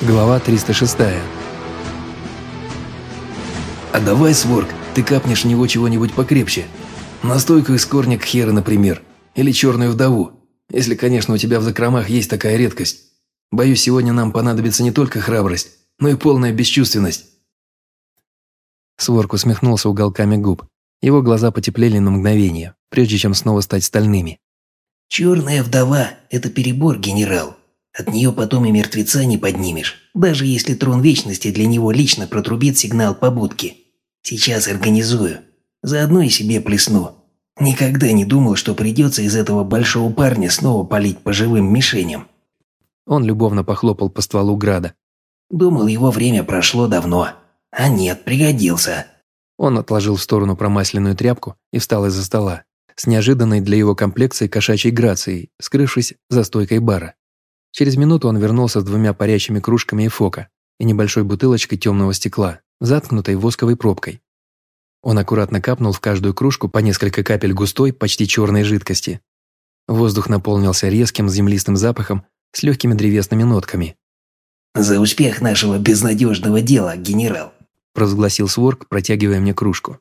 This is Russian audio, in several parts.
Глава 306. А давай, Сворк, ты капнешь в него чего-нибудь покрепче. Настойку из корня кхера, например. Или черную вдову. Если, конечно, у тебя в закромах есть такая редкость. Боюсь, сегодня нам понадобится не только храбрость, но и полная бесчувственность. Сворк усмехнулся уголками губ. Его глаза потеплели на мгновение, прежде чем снова стать стальными. «Черная вдова – это перебор, генерал. От нее потом и мертвеца не поднимешь, даже если трон вечности для него лично протрубит сигнал побудки. Сейчас организую. Заодно и себе плесну. Никогда не думал, что придется из этого большого парня снова палить по живым мишеням. Он любовно похлопал по стволу града. Думал, его время прошло давно. А нет, пригодился. Он отложил в сторону промасленную тряпку и встал из-за стола, с неожиданной для его комплекции кошачьей грацией, скрывшись за стойкой бара. Через минуту он вернулся с двумя парящими кружками и фока и небольшой бутылочкой темного стекла, заткнутой восковой пробкой. Он аккуратно капнул в каждую кружку по несколько капель густой, почти черной жидкости. Воздух наполнился резким землистым запахом с легкими древесными нотками. «За успех нашего безнадежного дела, генерал!» провозгласил Сворк, протягивая мне кружку.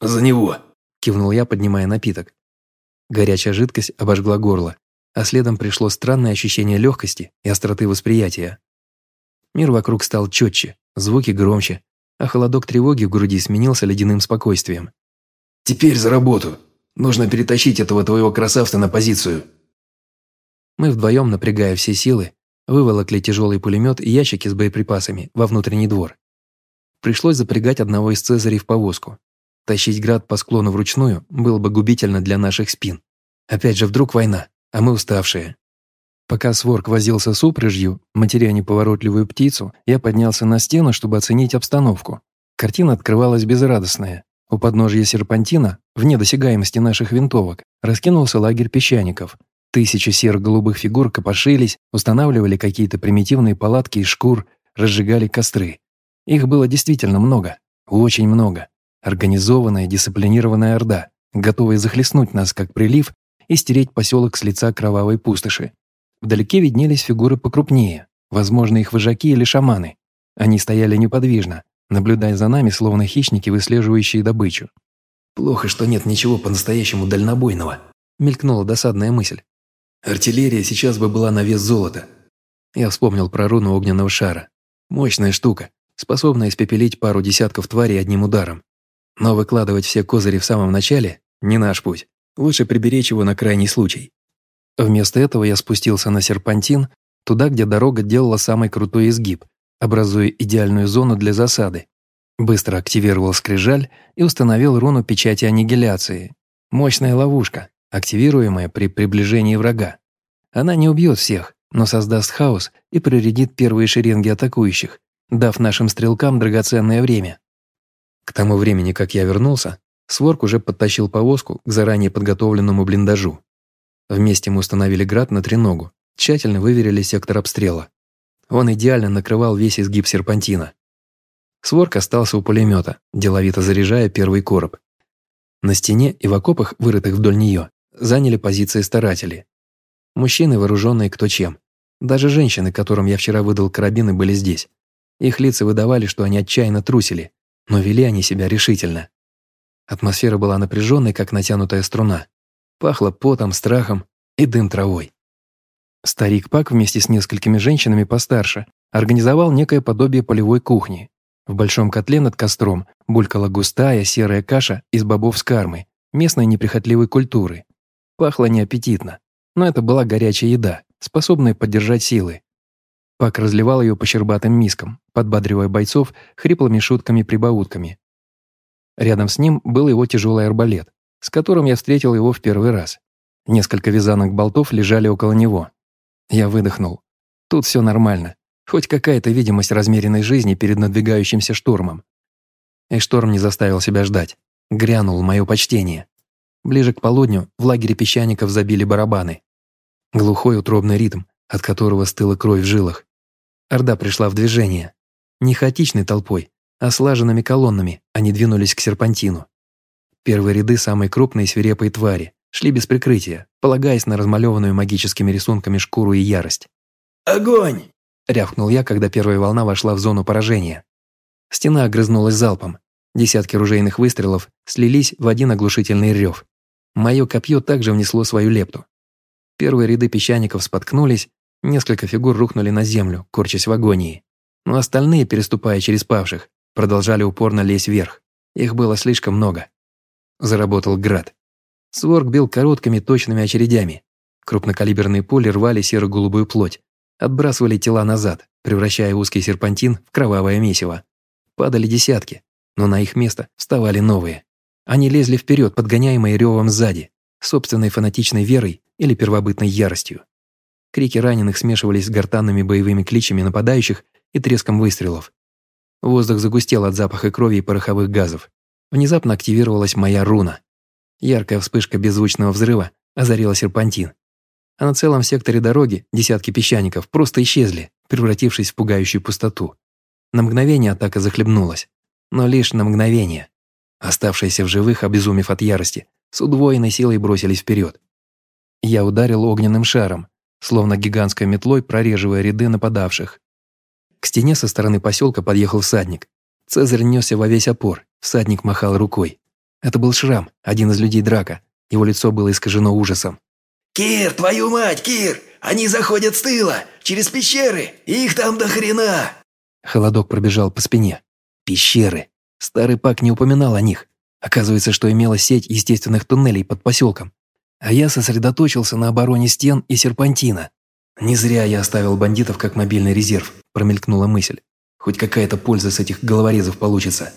«За него!» – кивнул я, поднимая напиток. Горячая жидкость обожгла горло, а следом пришло странное ощущение легкости и остроты восприятия. Мир вокруг стал четче, звуки громче, а холодок тревоги в груди сменился ледяным спокойствием. «Теперь за работу! Нужно перетащить этого твоего красавца на позицию!» Мы вдвоем, напрягая все силы, выволокли тяжелый пулемет и ящики с боеприпасами во внутренний двор. Пришлось запрягать одного из цезарей в повозку. Тащить град по склону вручную было бы губительно для наших спин. Опять же, вдруг война а мы уставшие. Пока Сворк возился с упряжью, матеря неповоротливую птицу, я поднялся на стену, чтобы оценить обстановку. Картина открывалась безрадостная. У подножья серпантина, вне досягаемости наших винтовок, раскинулся лагерь песчаников. Тысячи серо-голубых фигур копошились, устанавливали какие-то примитивные палатки из шкур, разжигали костры. Их было действительно много, очень много. Организованная, дисциплинированная орда, готовая захлестнуть нас, как прилив, и стереть поселок с лица кровавой пустоши. Вдалеке виднелись фигуры покрупнее, возможно, их вожаки или шаманы. Они стояли неподвижно, наблюдая за нами, словно хищники, выслеживающие добычу. «Плохо, что нет ничего по-настоящему дальнобойного», — мелькнула досадная мысль. «Артиллерия сейчас бы была на вес золота». Я вспомнил про руну огненного шара. Мощная штука, способная испепелить пару десятков тварей одним ударом. Но выкладывать все козыри в самом начале – не наш путь. Лучше приберечь его на крайний случай. Вместо этого я спустился на серпантин, туда, где дорога делала самый крутой изгиб, образуя идеальную зону для засады. Быстро активировал скрижаль и установил руну печати аннигиляции. Мощная ловушка, активируемая при приближении врага. Она не убьет всех, но создаст хаос и проредит первые шеренги атакующих, дав нашим стрелкам драгоценное время. К тому времени, как я вернулся, Сворк уже подтащил повозку к заранее подготовленному блиндажу. Вместе мы установили град на треногу, тщательно выверили сектор обстрела. Он идеально накрывал весь изгиб серпантина. Сворк остался у пулемета, деловито заряжая первый короб. На стене и в окопах, вырытых вдоль нее, заняли позиции старатели. Мужчины, вооруженные кто чем. Даже женщины, которым я вчера выдал карабины, были здесь. Их лица выдавали, что они отчаянно трусили, но вели они себя решительно. Атмосфера была напряженной, как натянутая струна. Пахло потом, страхом и дым травой. Старик Пак вместе с несколькими женщинами постарше организовал некое подобие полевой кухни. В большом котле над костром булькала густая серая каша из бобов с кармой, местной неприхотливой культуры. Пахло неаппетитно, но это была горячая еда, способная поддержать силы. Пак разливал ее по щербатым мискам, подбадривая бойцов хриплыми шутками-прибаутками. Рядом с ним был его тяжелый арбалет, с которым я встретил его в первый раз. Несколько вязанок болтов лежали около него. Я выдохнул. Тут все нормально. Хоть какая-то видимость размеренной жизни перед надвигающимся штормом. И шторм не заставил себя ждать. Грянул мое почтение. Ближе к полудню в лагере песчаников забили барабаны. Глухой утробный ритм, от которого стыла кровь в жилах. Орда пришла в движение. Не хаотичной толпой, а слаженными колоннами они двинулись к серпантину. Первые ряды самой крупной и свирепой твари шли без прикрытия, полагаясь на размалеванную магическими рисунками шкуру и ярость. «Огонь!» – рявкнул я, когда первая волна вошла в зону поражения. Стена огрызнулась залпом. Десятки ружейных выстрелов слились в один оглушительный рев. Мое копье также внесло свою лепту. Первые ряды песчаников споткнулись, несколько фигур рухнули на землю, корчась в агонии. Но остальные, переступая через павших, продолжали упорно лезть вверх. Их было слишком много. Заработал град. Сворк бил короткими точными очередями. Крупнокалиберные пули рвали серо-голубую плоть, отбрасывали тела назад, превращая узкий серпантин в кровавое месиво. Падали десятки, но на их место вставали новые. Они лезли вперед, подгоняемые ревом сзади, собственной фанатичной верой или первобытной яростью. Крики раненых смешивались с гортанными боевыми кличами нападающих и треском выстрелов. Воздух загустел от запаха крови и пороховых газов. Внезапно активировалась моя руна. Яркая вспышка беззвучного взрыва озарила серпантин. А на целом секторе дороги десятки песчаников просто исчезли, превратившись в пугающую пустоту. На мгновение атака захлебнулась. Но лишь на мгновение. Оставшиеся в живых, обезумев от ярости, с удвоенной силой бросились вперед. Я ударил огненным шаром, словно гигантской метлой прореживая ряды нападавших. К стене со стороны поселка подъехал всадник. Цезарь несся во весь опор, всадник махал рукой. Это был Шрам, один из людей Драка. Его лицо было искажено ужасом. «Кир, твою мать, Кир! Они заходят с тыла, через пещеры! Их там до хрена!» Холодок пробежал по спине. Пещеры. Старый Пак не упоминал о них. Оказывается, что имела сеть естественных туннелей под поселком. А я сосредоточился на обороне стен и серпантина. Не зря я оставил бандитов как мобильный резерв, промелькнула мысль. Хоть какая-то польза с этих головорезов получится.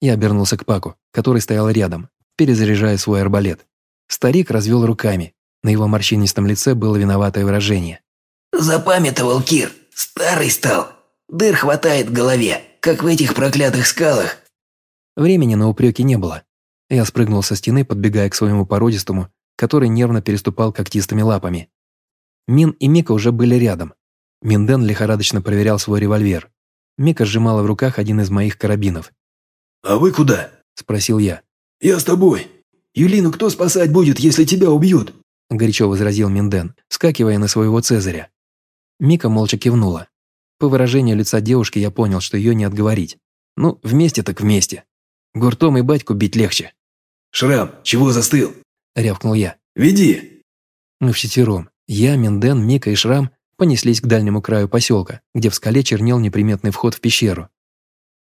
Я обернулся к Паку, который стоял рядом, перезаряжая свой арбалет. Старик развел руками. На его морщинистом лице было виноватое выражение. «Запамятовал Кир. Старый стал. Дыр хватает в голове, как в этих проклятых скалах». Времени на упреки не было. Я спрыгнул со стены, подбегая к своему породистому, который нервно переступал когтистыми лапами. Мин и Мика уже были рядом. Минден лихорадочно проверял свой револьвер. Мика сжимала в руках один из моих карабинов. «А вы куда?» – спросил я. «Я с тобой. Юлину кто спасать будет, если тебя убьют?» – горячо возразил Минден, вскакивая на своего Цезаря. Мика молча кивнула. По выражению лица девушки я понял, что ее не отговорить. Ну, вместе так вместе. Гуртом и батьку бить легче. «Шрам, чего застыл?» – рявкнул я. «Веди!» Мы вчетвером, я, Минден, Мика и Шрам, понеслись к дальнему краю поселка, где в скале чернел неприметный вход в пещеру.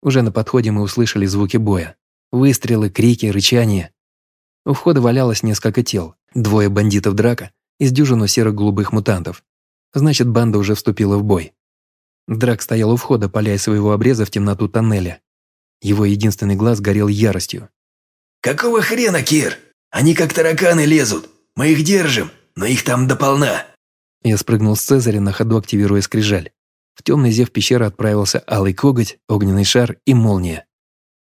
Уже на подходе мы услышали звуки боя. Выстрелы, крики, рычание. У входа валялось несколько тел, двое бандитов драка из дюжину серо-голубых мутантов. Значит, банда уже вступила в бой. Драк стоял у входа, поляя своего обреза в темноту тоннеля. Его единственный глаз горел яростью. «Какого хрена, Кир? Они как тараканы лезут. Мы их держим, но их там дополна». Я спрыгнул с Цезаря, на ходу активируя скрижаль. В темный зев пещеры отправился алый коготь, огненный шар и молния.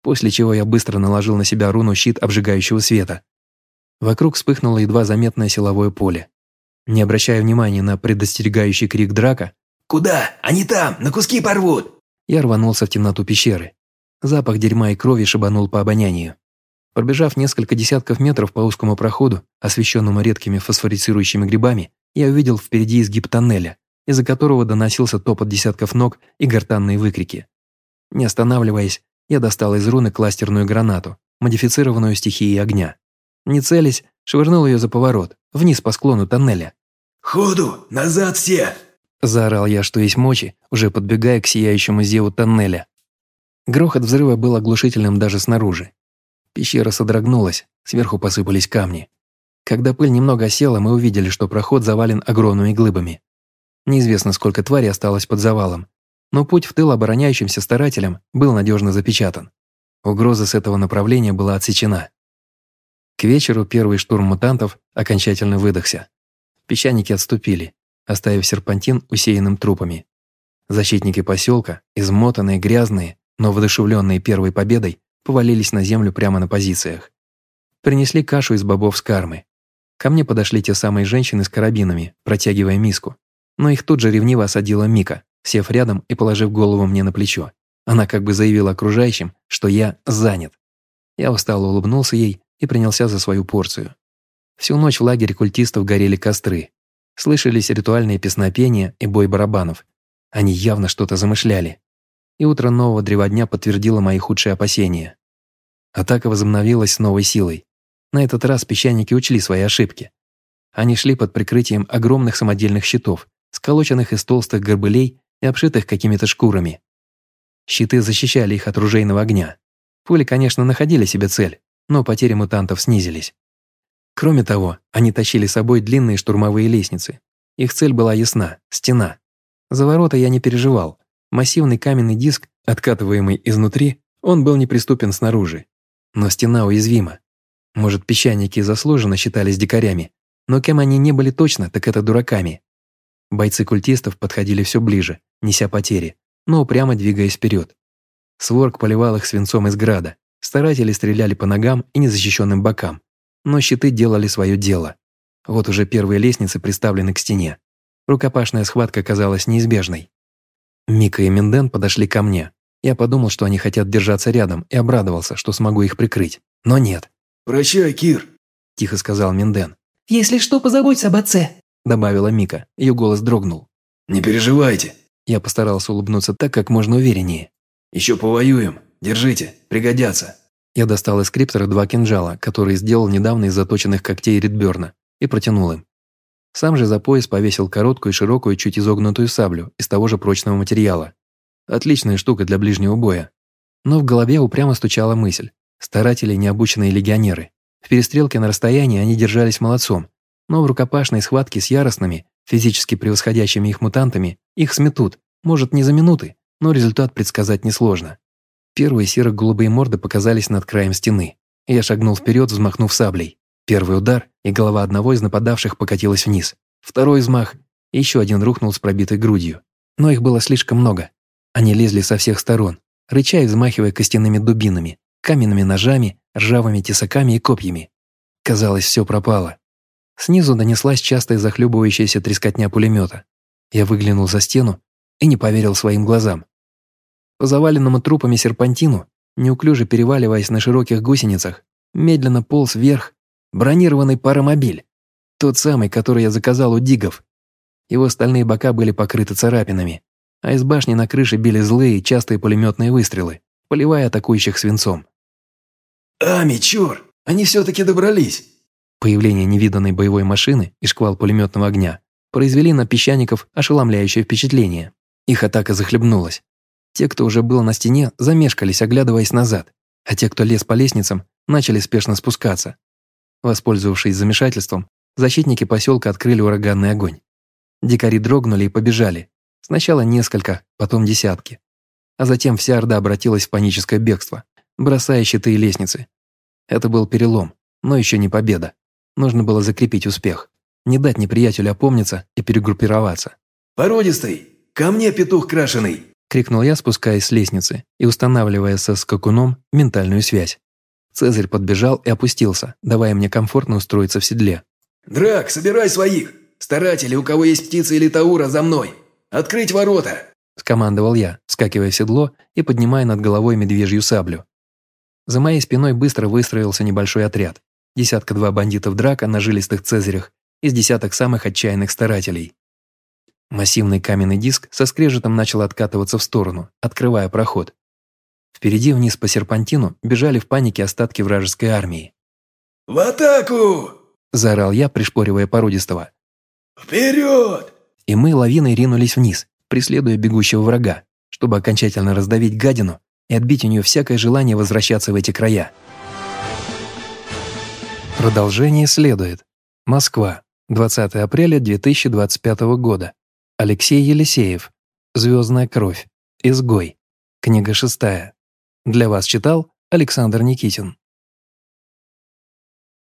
После чего я быстро наложил на себя руну щит обжигающего света. Вокруг вспыхнуло едва заметное силовое поле. Не обращая внимания на предостерегающий крик драка «Куда? Они там! На куски порвут!» Я рванулся в темноту пещеры. Запах дерьма и крови шибанул по обонянию. Пробежав несколько десятков метров по узкому проходу, освещенному редкими фосфорицирующими грибами, я увидел впереди изгиб тоннеля, из-за которого доносился топот десятков ног и гортанные выкрики. Не останавливаясь, я достал из руны кластерную гранату, модифицированную стихией огня. Не целясь, швырнул ее за поворот, вниз по склону тоннеля. «Ходу! Назад все!» Заорал я, что есть мочи, уже подбегая к сияющему зеву тоннеля. Грохот взрыва был оглушительным даже снаружи. Пещера содрогнулась, сверху посыпались камни. Когда пыль немного осела, мы увидели, что проход завален огромными глыбами. Неизвестно, сколько тварей осталось под завалом, но путь в тыл обороняющимся старателям был надежно запечатан. Угроза с этого направления была отсечена. К вечеру первый штурм мутантов окончательно выдохся. Песчаники отступили, оставив серпантин усеянным трупами. Защитники поселка, измотанные, грязные, но воодушевленные первой победой, повалились на землю прямо на позициях. Принесли кашу из бобов с кармы. Ко мне подошли те самые женщины с карабинами, протягивая миску. Но их тут же ревниво осадила Мика, сев рядом и положив голову мне на плечо. Она как бы заявила окружающим, что я занят. Я устало улыбнулся ей и принялся за свою порцию. Всю ночь в лагере культистов горели костры. Слышались ритуальные песнопения и бой барабанов. Они явно что-то замышляли. И утро нового древодня подтвердило мои худшие опасения. Атака возобновилась с новой силой. На этот раз песчаники учли свои ошибки. Они шли под прикрытием огромных самодельных щитов, сколоченных из толстых горбылей и обшитых какими-то шкурами. Щиты защищали их от ружейного огня. Пули, конечно, находили себе цель, но потери мутантов снизились. Кроме того, они тащили с собой длинные штурмовые лестницы. Их цель была ясна – стена. За ворота я не переживал. Массивный каменный диск, откатываемый изнутри, он был неприступен снаружи. Но стена уязвима. Может, песчаники заслуженно считались дикарями, но кем они не были точно, так это дураками. Бойцы культистов подходили все ближе, неся потери, но упрямо двигаясь вперед. Сворк поливал их свинцом из града, старатели стреляли по ногам и незащищенным бокам, но щиты делали свое дело. Вот уже первые лестницы приставлены к стене. Рукопашная схватка казалась неизбежной. Мика и Минден подошли ко мне. Я подумал, что они хотят держаться рядом, и обрадовался, что смогу их прикрыть. Но нет. «Прощай, Кир», – тихо сказал Минден. «Если что, позаботься об отце», – добавила Мика. Ее голос дрогнул. «Не переживайте». Я постарался улыбнуться так, как можно увереннее. «Еще повоюем. Держите, пригодятся». Я достал из криптора два кинжала, которые сделал недавно из заточенных когтей Ридберна, и протянул им. Сам же за пояс повесил короткую широкую, чуть изогнутую саблю из того же прочного материала. Отличная штука для ближнего боя. Но в голове упрямо стучала мысль. Старатели – необученные легионеры. В перестрелке на расстоянии они держались молодцом, но в рукопашной схватке с яростными, физически превосходящими их мутантами, их сметут, может, не за минуты, но результат предсказать несложно. Первые серо-голубые морды показались над краем стены. Я шагнул вперед, взмахнув саблей. Первый удар, и голова одного из нападавших покатилась вниз. Второй взмах, и еще один рухнул с пробитой грудью. Но их было слишком много. Они лезли со всех сторон, рыча и взмахивая костяными дубинами, каменными ножами, ржавыми тесаками и копьями. Казалось, все пропало. Снизу донеслась частая захлебывающаяся трескотня пулемета. Я выглянул за стену и не поверил своим глазам. По заваленному трупами серпантину, неуклюже переваливаясь на широких гусеницах, медленно полз вверх бронированный паромобиль. Тот самый, который я заказал у дигов. Его стальные бока были покрыты царапинами, а из башни на крыше били злые частые пулеметные выстрелы, поливая атакующих свинцом. «Ами, чёрт! Они все-таки добрались!» Появление невиданной боевой машины и шквал пулеметного огня произвели на песчаников ошеломляющее впечатление. Их атака захлебнулась. Те, кто уже был на стене, замешкались, оглядываясь назад, а те, кто лез по лестницам, начали спешно спускаться. Воспользовавшись замешательством, защитники поселка открыли ураганный огонь. Дикари дрогнули и побежали. Сначала несколько, потом десятки. А затем вся орда обратилась в паническое бегство, бросая щиты и лестницы. Это был перелом, но еще не победа. Нужно было закрепить успех, не дать неприятелю опомниться и перегруппироваться. «Породистый! Ко мне, петух крашеный!» — крикнул я, спускаясь с лестницы и устанавливая со скакуном ментальную связь. Цезарь подбежал и опустился, давая мне комфортно устроиться в седле. «Драк, собирай своих! Старатели, у кого есть птица или таура, за мной! Открыть ворота!» Скомандовал я, скакивая в седло и поднимая над головой медвежью саблю. За моей спиной быстро выстроился небольшой отряд. Десятка-два бандитов драка на жилистых цезарях из десяток самых отчаянных старателей. Массивный каменный диск со скрежетом начал откатываться в сторону, открывая проход. Впереди вниз по серпантину бежали в панике остатки вражеской армии. «В атаку!» – заорал я, пришпоривая породистого. «Вперед!» И мы лавиной ринулись вниз, преследуя бегущего врага, чтобы окончательно раздавить гадину и отбить у нее всякое желание возвращаться в эти края. Продолжение следует. Москва. 20 апреля 2025 года. Алексей Елисеев. «Звездная кровь. Изгой». Книга шестая. Для вас читал Александр Никитин.